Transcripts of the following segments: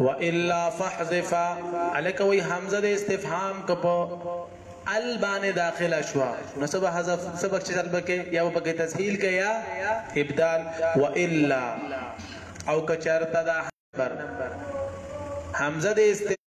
والا فحذف الک وی حمزه د استفهام ک په ال باندې داخله شو نو سبا حذف سبق چې ضرب کې یا په کې تسهیل کې یا ابدال والا او کچرتا دا نمبر حمزه د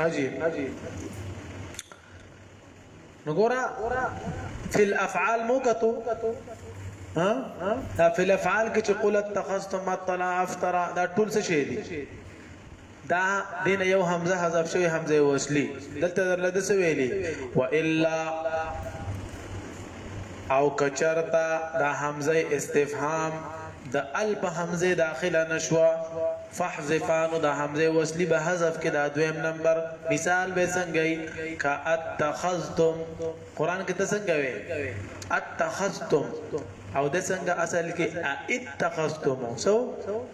حاجی نو ګورا فل افعال مو کتو ها دا فل افعال کې چې قلت تخصتم طلع افترا دا ټول څه شي دي دا دین یو حمزه حذف شوی حمزه وصلی دلته درله د سویلی و الا او کچرتا دا حمزه استفهام د ال په حمزه داخله نشوا فحذفانو د حمزه وصلی به حذف کې دا دویم نمبر مثال به څنګه ک اتخذتم قران کې ته څنګه وې اتخذتم او د څنګه اصل کې اتخذتم سو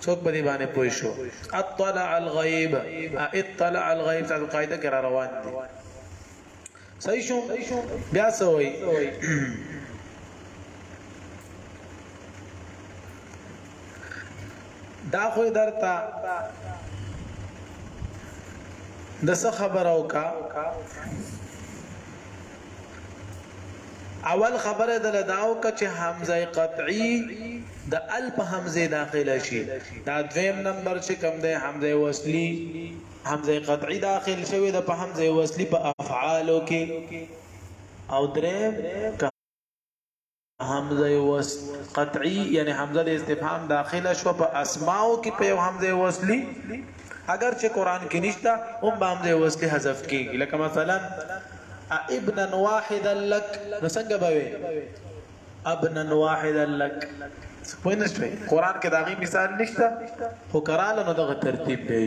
څوک په دې باندې پوه شو اطلع الغیب اطلع الغیب تاسو قاعده کې را روان دي صحیح شو بیا سوي دا خو درتا د څه خبر او کا اول خبره دل داو ک چې حمزه قطعی د الف حمزه داخله شي دا دویم نمبر چې کم ده حمزه وصلی حمزه قطعی داخل شوی د په حمزه وصلی په افعالو کې او درې حمزه وس قطعی یعنی حمزه د استفهام داخله شو په اسماو کې په حمزه وصلی اگر چې قران کې نشته هم حمزه وصلی حذف کیږي لکه مثلا ابنا واحدا لك نو څنګه به وي ابنا واحدا لك پوینشوي قران کې داغي مثال نشته خو کراله نو دغه ترتیب دی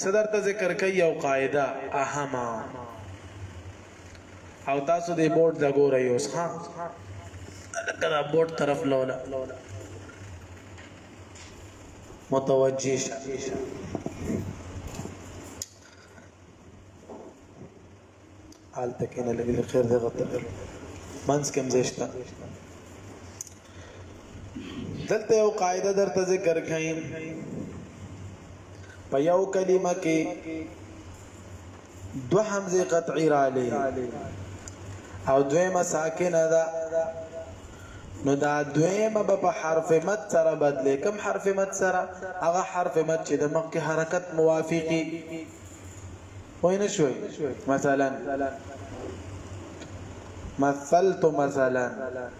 څه درته ذکر کوي یو قاعده اهمه او تاسو دې بورډ د ګوره یوس ها کله بورډ طرف لولا متوجه شه حالته کې نه لګي خیر دغه ته منځ کې مزشتا دلته یو قاعده درته ذکر کړم په یو کلمه کې دو حمزه قطعی را لې او دویمه ساکنه ده نو دا دویمه به په حرف مد سره بدلې کم حرف مد سره هغه حرف مد چې د مخکې حرکت موافقي پوه نه شوي مثلا مثلت مثلا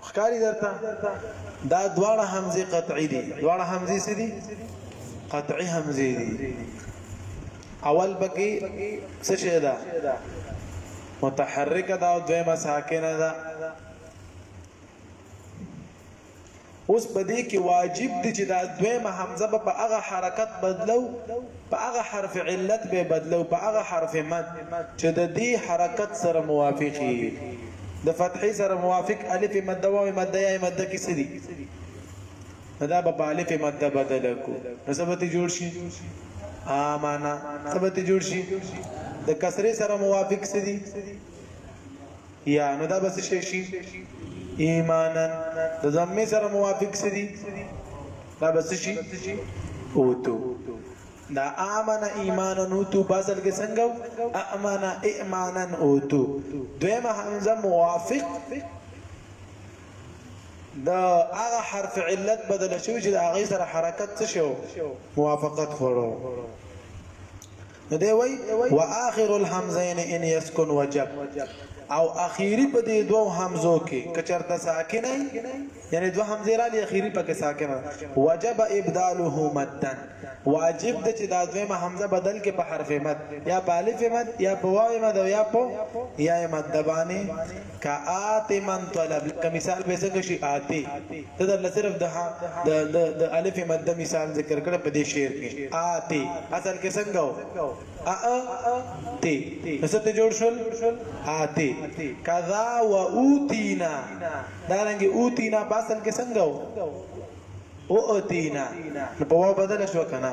خکاری درته دا دواړه همزه قطعی دي دواړه همزه سي دي قطعی همزه دي اول بکی څه شي ده متحرکه دا دویمه ساکنه ده اوس په دې کې واجب دي چې دا دویمه حمزه به په هغه حرکت بدلو په هغه حرف علت به بدلو په هغه حرف مد چې د دې حرکت سره موافقي د فتحې سره موافق الف مد او مد یا مد کې سری دا به الف مد بدل کو نو سبت جوړ شي امانا سبت جوړ شي د کسره سره موافق سری یا نو دا به څه شی شي ایمانا د ضمې سره موافق څه دي دا به څه شي اوتو دا آمن ایمانا اوتو بازل کې څنګه آمن ایمانا اوتو دویمه حمزه موافق دا هغه حرف علت بدل شوی چې د هغه سره حرکت څه شو موافقت خورو نو دی وای واخر الحمزين ان يسكن وجب او اخیری په دې دوه حمزو کې کچرته ساکن یعنی دوه حمزه را لې اخیری په کې ساکن وجب ابداله مدن واجب د چې دا دویمه حمزه بدل کې په حرف مد یا په الف مد یا په واو مد یا په یا مد باندې کا آتی من طلب لکه مثال به څنګه شي آتی ته در صرف د د د الف مد مثال ذکر کړ په دې شعر کې آتی اصل کې څنګه و ا تی نسته جوړ شول آتی کذا و اوتینا دا رنګ اوتینا په اصل کې څنګه و اوتینا په واو بدل شو کنه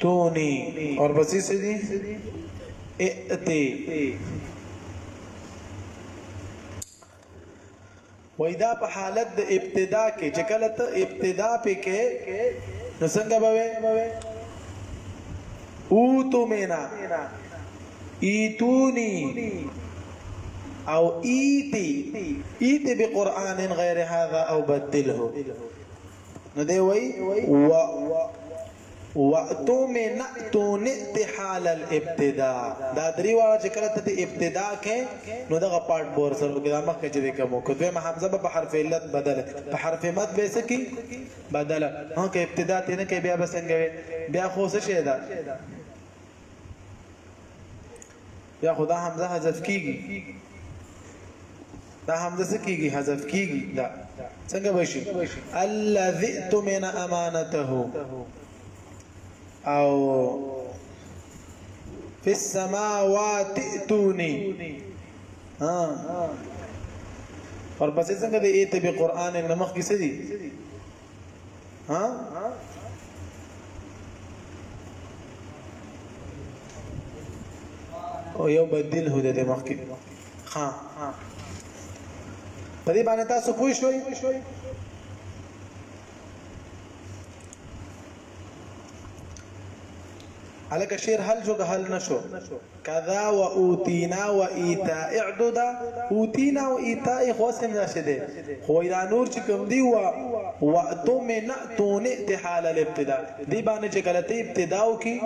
تونی اور بسی سے دی ائتی وای دا په حالت د ابتدا کې چې کله ته ابتدا پې کې نو څنګه به وې او تو مینا ایتونی او ایتی ایتی بقرآن غیر هذا او بدله نو دی وایي و واتو می ناتو نئت حال الابتدا دا درې واړه چې کله ته د ابتدا کې نو دغه پارت بور سره وکړه دا مخکې چې کوم کو دوی حمزه په حرف علت بدل په حرف مد به سکی بدل هو کې ابتدا ته نه کې بیا بسنګوي بیا خو څه شه ده یا خدا حمزه حذف کیږي دا حمزه څه کیږي حذف کیږي دا څنګه بشي الذی تمن امانته او فی السماوات اتونی ها ورپسې څنګه د ایت به قران نمخ کې سدي ها او یو بدیل هو د مخکې ها په دې باندې تاسو پوه شئ الکه شیر حل شو که حل نشو کذا و اوتینا و ایتاء اعدو دا اوتینا او ایتاء خو سم نشه دی خو دا نور چې کوم دی و و تو من تو نئت حال الابتداء دی باندې چې کله ته ابتدا وکي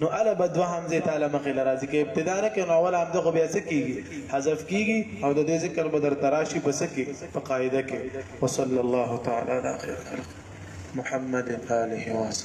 نو الا بدو حمزه تعالی مخې لرازي کې ابتدا نه کې نو اول حمزه خو بیا سکیږي حذف کیږي او د دې ذکر بدر تراشی پس کې په قاعده کې وصلی الله تعالی علی خیر خلق محمد اله وصحبه